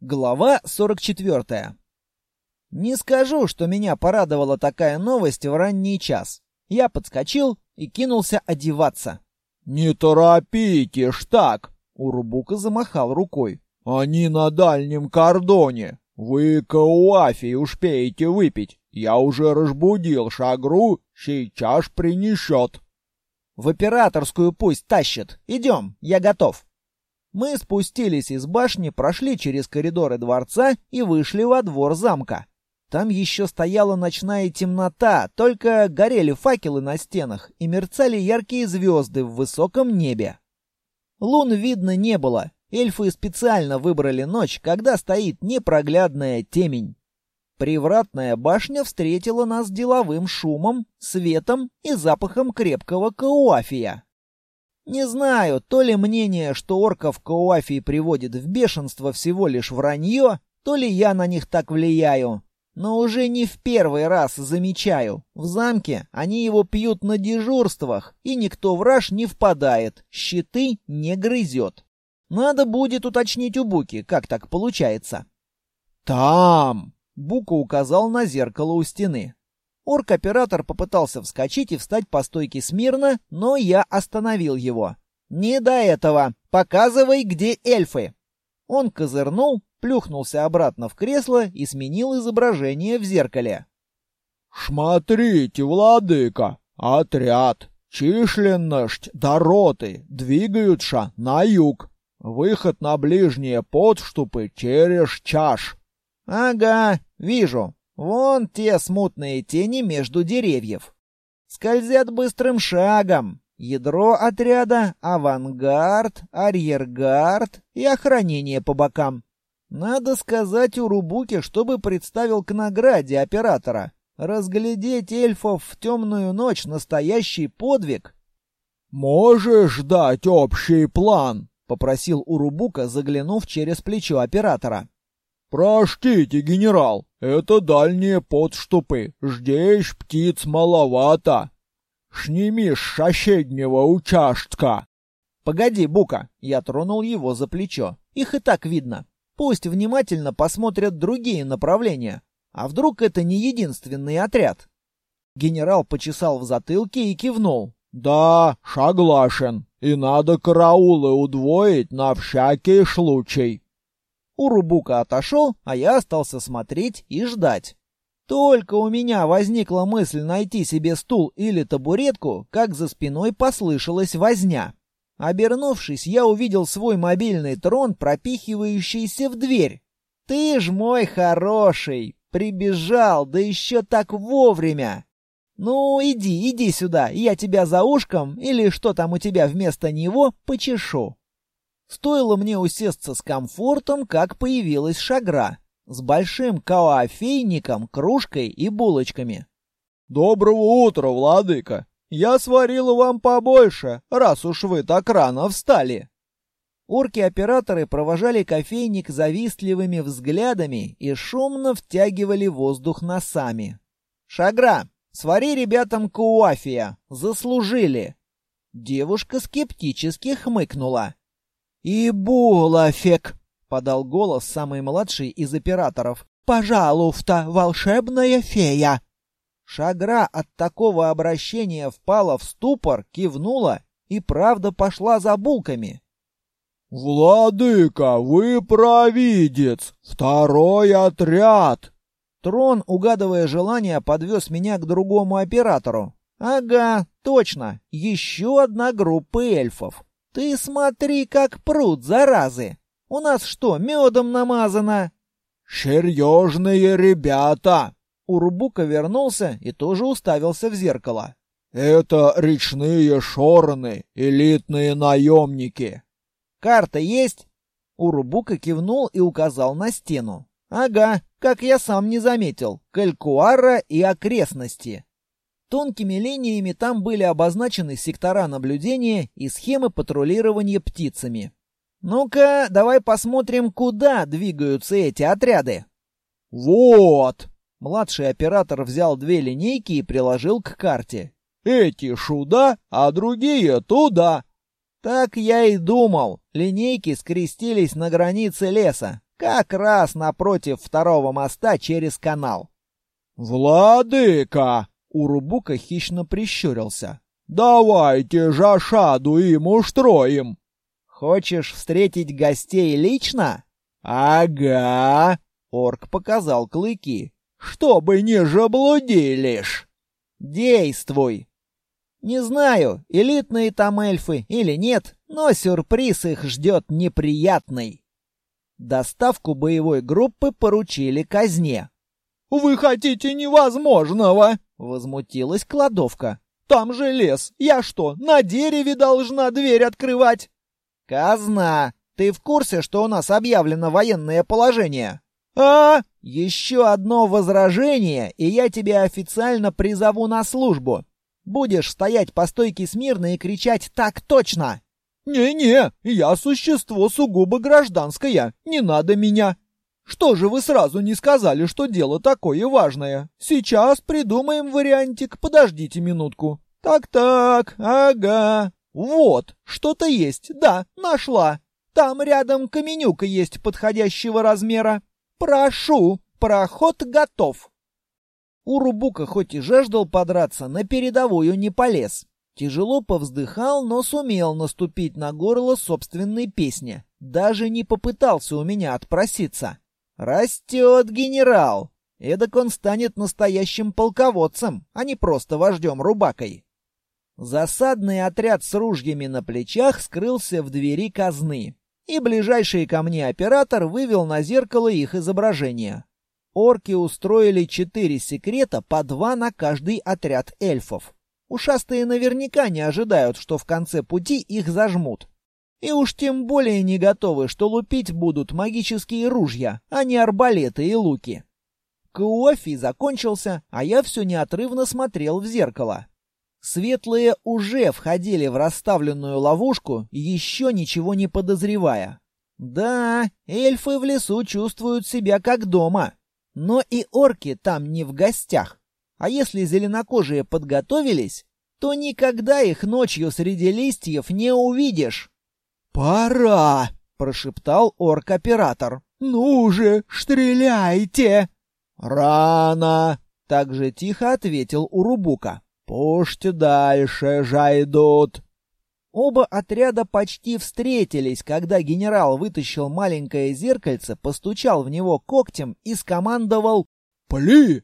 Глава 44. Не скажу, что меня порадовала такая новость в ранний час. Я подскочил и кинулся одеваться. «Не торопитесь так!» — Урубука замахал рукой. «Они на дальнем кордоне. Вы кауафи успеете выпить. Я уже разбудил шагру, сейчас принесет». «В операторскую пусть тащит. Идем, я готов». Мы спустились из башни, прошли через коридоры дворца и вышли во двор замка. Там еще стояла ночная темнота, только горели факелы на стенах и мерцали яркие звезды в высоком небе. Лун видно не было. Эльфы специально выбрали ночь, когда стоит непроглядная темень. Привратная башня встретила нас деловым шумом, светом и запахом крепкого кауафия. Не знаю, то ли мнение, что орков Кауафии приводит в бешенство всего лишь вранье, то ли я на них так влияю. Но уже не в первый раз замечаю. В замке они его пьют на дежурствах, и никто в раж не впадает, щиты не грызет. Надо будет уточнить у Буки, как так получается. «Там!» — Бука указал на зеркало у стены. Орк-оператор попытался вскочить и встать по стойке смирно, но я остановил его. «Не до этого! Показывай, где эльфы!» Он козырнул, плюхнулся обратно в кресло и сменил изображение в зеркале. «Смотрите, владыка! Отряд! Численность дороты двигаются на юг. Выход на ближние подступы через чаш». «Ага, вижу. Вон те смутные тени между деревьев. Скользят быстрым шагом. Ядро отряда, авангард, арьергард и охранение по бокам. Надо сказать Урубуке, чтобы представил к награде оператора. Разглядеть эльфов в темную ночь — настоящий подвиг. «Можешь дать общий план?» — попросил Урубука, заглянув через плечо оператора. «Простите, генерал, это дальние подступы. Здесь птиц маловато. Сними с соседнего участка». «Погоди, Бука!» — я тронул его за плечо. «Их и так видно. Пусть внимательно посмотрят другие направления. А вдруг это не единственный отряд?» Генерал почесал в затылке и кивнул. «Да, согласен. И надо караулы удвоить на всякий случай». Урубука отошел, а я остался смотреть и ждать. Только у меня возникла мысль найти себе стул или табуретку, как за спиной послышалась возня. Обернувшись, я увидел свой мобильный трон, пропихивающийся в дверь. «Ты ж мой хороший! Прибежал, да еще так вовремя!» «Ну, иди, иди сюда, я тебя за ушком, или что там у тебя вместо него, почешу». Стоило мне усесться с комфортом, как появилась шагра с большим каофейником, кружкой и булочками. «Доброго утра, владыка! Я сварила вам побольше, раз уж вы так рано встали!» Орки-операторы провожали кофейник завистливыми взглядами и шумно втягивали воздух носами. «Шагра, свари ребятам куафия! Заслужили!» Девушка скептически хмыкнула. «И булафек!» — подал голос самый младший из операторов. «Пожалуйста, волшебная фея!» Шагра от такого обращения впала в ступор, кивнула и правда пошла за булками. «Владыка, вы провидец! Второй отряд!» Трон, угадывая желание, подвез меня к другому оператору. «Ага, точно, еще одна группа эльфов. Ты смотри, как пруд, заразы! У нас что, медом намазано?» «Серьезные ребята!» Урбука вернулся и тоже уставился в зеркало. «Это речные шорны, элитные наемники». «Карта есть?» Урубука кивнул и указал на стену. «Ага, как я сам не заметил. Калькуара и окрестности. Тонкими линиями там были обозначены сектора наблюдения и схемы патрулирования птицами. «Ну-ка, давай посмотрим, куда двигаются эти отряды». «Вот!» Младший оператор взял две линейки и приложил к карте. «Эти шуда, а другие туда». Так я и думал. Линейки скрестились на границе леса. Как раз напротив второго моста через канал. «Владыка!» — Урубука хищно прищурился. «Давайте жашаду им устроим!» «Хочешь встретить гостей лично?» «Ага!» — орк показал клыки. «Чтобы не заблудилишь!» «Действуй!» «Не знаю, элитные там эльфы или нет, но сюрприз их ждет неприятный». Доставку боевой группы поручили казне. «Вы хотите невозможного!» — возмутилась кладовка. «Там же лес! Я что, на дереве должна дверь открывать?» «Казна! Ты в курсе, что у нас объявлено военное положение?» «А?» «Еще одно возражение, и я тебя официально призову на службу. Будешь стоять по стойке смирно и кричать «Так точно!» «Не-не, я существо сугубо гражданское, не надо меня!» Что же вы сразу не сказали, что дело такое важное? Сейчас придумаем вариантик, подождите минутку. Так-так, ага. Вот, что-то есть, да, нашла. Там рядом каменюка есть подходящего размера. Прошу, проход готов. Урубука хоть и жаждал подраться, на передовую не полез. Тяжело повздыхал, но сумел наступить на горло собственной песни. Даже не попытался у меня отпроситься. Растет генерал. Эдак он станет настоящим полководцем, а не просто вождем-рубакой. Засадный отряд с ружьями на плечах скрылся в двери казны, и ближайший ко мне оператор вывел на зеркало их изображение. Орки устроили четыре секрета, по два на каждый отряд эльфов. Ушастые наверняка не ожидают, что в конце пути их зажмут. И уж тем более не готовы, что лупить будут магические ружья, а не арбалеты и луки. Кофе закончился, а я все неотрывно смотрел в зеркало. Светлые уже входили в расставленную ловушку, еще ничего не подозревая. Да, эльфы в лесу чувствуют себя как дома. Но и орки там не в гостях. А если зеленокожие подготовились, то никогда их ночью среди листьев не увидишь. «Пора!» — прошептал орк-оператор. «Ну же, стреляйте!» «Рано!» — так же тихо ответил Урубука. «Пусть дальше жайдут!» Оба отряда почти встретились, когда генерал вытащил маленькое зеркальце, постучал в него когтем и скомандовал «Пли!».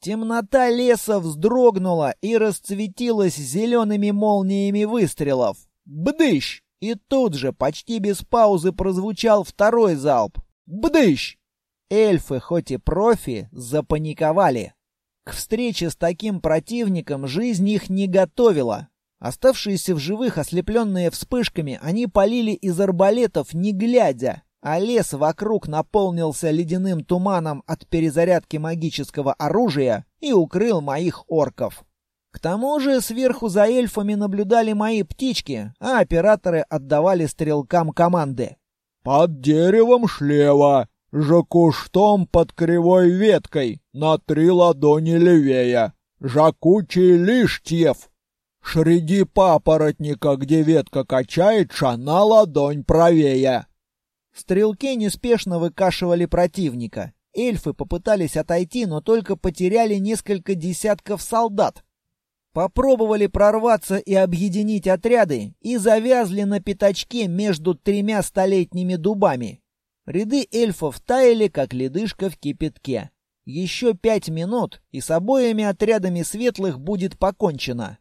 Темнота леса вздрогнула и расцветилась зелеными молниями выстрелов. «Бдыщ!» И тут же, почти без паузы, прозвучал второй залп. Бдыщ! Эльфы, хоть и профи, запаниковали. К встрече с таким противником жизнь их не готовила. Оставшиеся в живых, ослепленные вспышками, они полили из арбалетов, не глядя, а лес вокруг наполнился ледяным туманом от перезарядки магического оружия и укрыл моих орков. К тому же сверху за эльфами наблюдали мои птички, а операторы отдавали стрелкам команды. «Под деревом шлева, за кустом под кривой веткой, на три ладони левее, за кучей лиштьев. Среди папоротника, где ветка качается, на ладонь правее». Стрелки неспешно выкашивали противника. Эльфы попытались отойти, но только потеряли несколько десятков солдат. Попробовали прорваться и объединить отряды и завязли на пятачке между тремя столетними дубами. Ряды эльфов таяли, как ледышка в кипятке. Еще пять минут, и с обоими отрядами светлых будет покончено.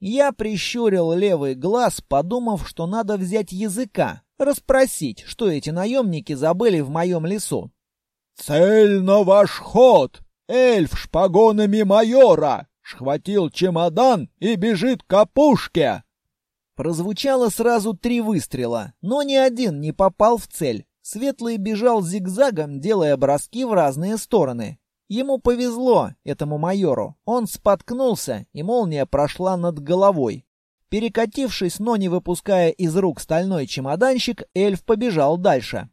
Я прищурил левый глаз, подумав, что надо взять языка, расспросить, что эти наемники забыли в моем лесу. «Цель на ваш ход! Эльф с погонами майора!» Схватил чемодан и бежит к опушке!» Прозвучало сразу три выстрела, но ни один не попал в цель. Светлый бежал зигзагом, делая броски в разные стороны. Ему повезло, этому майору. Он споткнулся, и молния прошла над головой. Перекатившись, но не выпуская из рук стальной чемоданчик, эльф побежал дальше.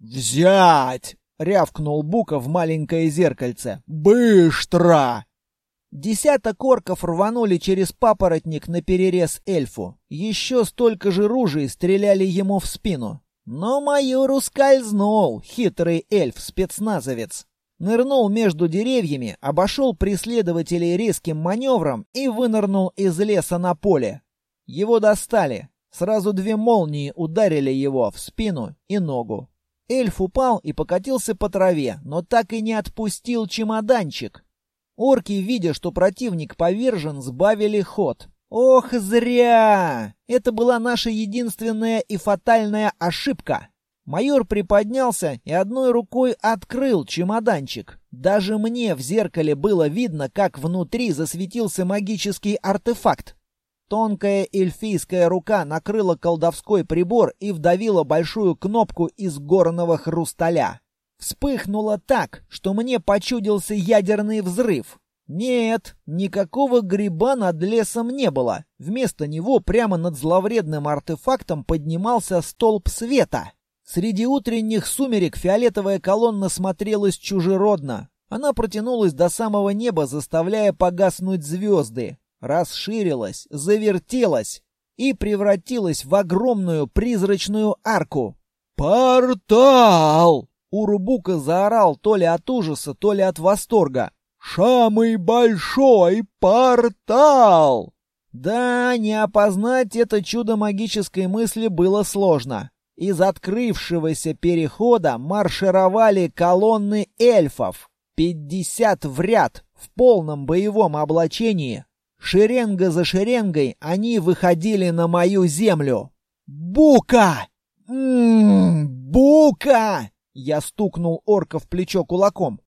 «Взять!» — рявкнул Бука в маленькое зеркальце. «Быстро!» Десяток орков рванули через папоротник на перерез эльфу. Еще столько же ружей стреляли ему в спину. Но майор ускользнул, хитрый эльф-спецназовец. Нырнул между деревьями, обошел преследователей резким маневром и вынырнул из леса на поле. Его достали. Сразу две молнии ударили его в спину и ногу. Эльф упал и покатился по траве, но так и не отпустил чемоданчик. Орки, видя, что противник повержен, сбавили ход. Ох, зря! Это была наша единственная и фатальная ошибка. Майор приподнялся и одной рукой открыл чемоданчик. Даже мне в зеркале было видно, как внутри засветился магический артефакт. Тонкая эльфийская рука накрыла колдовской прибор и вдавила большую кнопку из горного хрусталя. Вспыхнуло так, что мне почудился ядерный взрыв. Нет, никакого гриба над лесом не было. Вместо него прямо над зловредным артефактом поднимался столб света. Среди утренних сумерек фиолетовая колонна смотрелась чужеродно. Она протянулась до самого неба, заставляя погаснуть звезды расширилась, завертелась и превратилась в огромную призрачную арку. «Портал!» Урубука заорал то ли от ужаса, то ли от восторга. «Самый большой портал!» Да, не опознать это чудо магической мысли было сложно. Из открывшегося перехода маршировали колонны эльфов. Пятьдесят в ряд, в полном боевом облачении, Шеренга за шеренгой они выходили на мою землю. «Бука! Ммм, бука!» Я стукнул орка в плечо кулаком.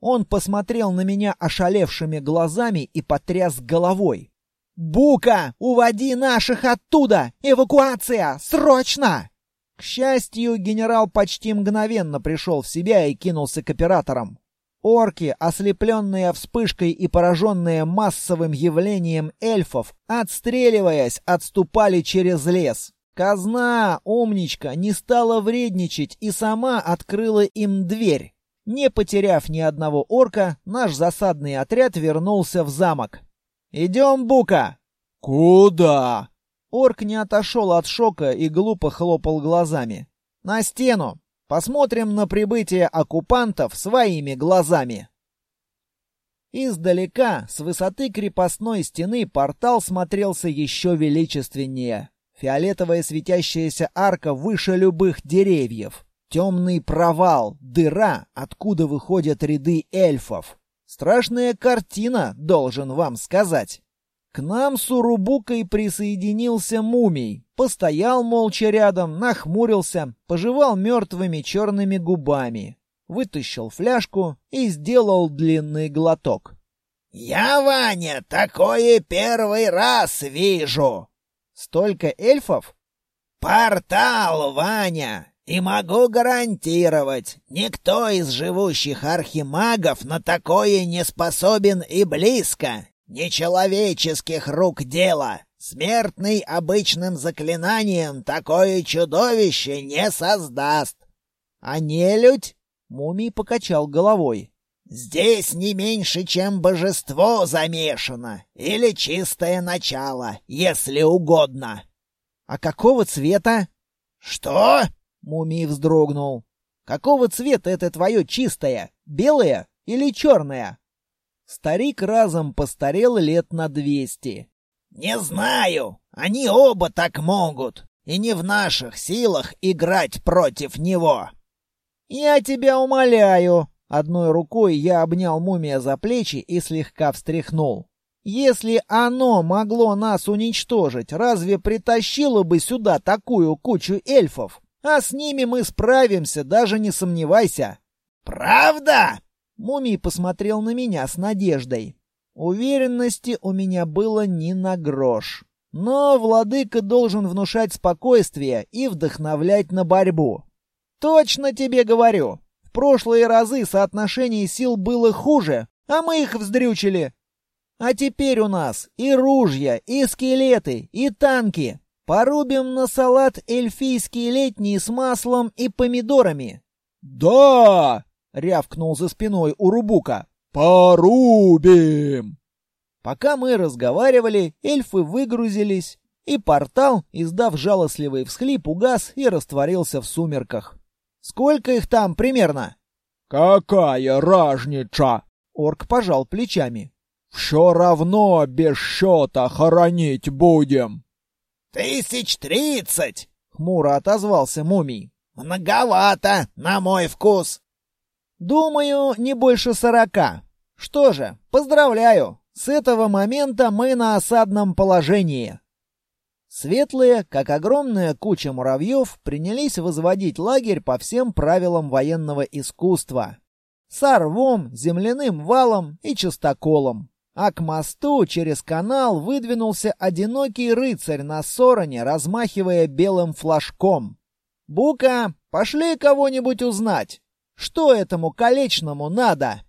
Он посмотрел на меня ошалевшими глазами и потряс головой. «Бука, уводи наших оттуда! Эвакуация! Срочно!» К счастью, генерал почти мгновенно пришел в себя и кинулся к операторам. Орки, ослепленные вспышкой и пораженные массовым явлением эльфов, отстреливаясь, отступали через лес. Казна, умничка, не стала вредничать и сама открыла им дверь. Не потеряв ни одного орка, наш засадный отряд вернулся в замок. «Идем, Бука!» «Куда?» Орк не отошел от шока и глупо хлопал глазами. «На стену! Посмотрим на прибытие оккупантов своими глазами. Издалека, с высоты крепостной стены, портал смотрелся еще величественнее. Фиолетовая светящаяся арка выше любых деревьев. Темный провал, дыра, откуда выходят ряды эльфов. Страшная картина, должен вам сказать. К нам с Урубукой присоединился мумий. Постоял молча рядом, нахмурился, пожевал мертвыми черными губами. Вытащил фляжку и сделал длинный глоток. «Я, Ваня, такое первый раз вижу!» «Столько эльфов?» «Портал, Ваня! И могу гарантировать, никто из живущих архимагов на такое не способен и близко. Нечеловеческих рук дело. Смертный обычным заклинанием такое чудовище не создаст. А нелюдь? Мумий покачал головой. Здесь не меньше, чем божество замешано. Или чистое начало, если угодно. А какого цвета? Что? Мумий вздрогнул. Какого цвета это твое чистое? Белое или черное? Старик разом постарел лет на двести. «Не знаю. Они оба так могут. И не в наших силах играть против него». «Я тебя умоляю». Одной рукой я обнял мумия за плечи и слегка встряхнул. «Если оно могло нас уничтожить, разве притащило бы сюда такую кучу эльфов? А с ними мы справимся, даже не сомневайся». «Правда?» Мумий посмотрел на меня с надеждой. Уверенности у меня было ни на грош. Но владыка должен внушать спокойствие и вдохновлять на борьбу. Точно тебе говорю. Прошлые разы соотношение сил было хуже, а мы их вздрючили. А теперь у нас и ружья, и скелеты, и танки. Порубим на салат эльфийские летние с маслом и помидорами. «Да!» рявкнул за спиной Урубука. «Порубим!» Пока мы разговаривали, эльфы выгрузились И портал, издав жалостливый всхлип, угас и растворился в сумерках. Сколько их там примерно? Какая разница? Орк пожал плечами. Все равно без счета хоронить будем. Тысяч тридцать! Хмуро отозвался мумий. Многовато, на мой вкус. Думаю, не больше сорока. Что же, поздравляю. С этого момента мы на осадном положении. Светлые, как огромная куча муравьев, принялись возводить лагерь по всем правилам военного искусства. С земляным валом и частоколом. А к мосту через канал выдвинулся одинокий рыцарь на сороне, размахивая белым флажком. «Бука, пошли кого-нибудь узнать. Что этому колечному надо?»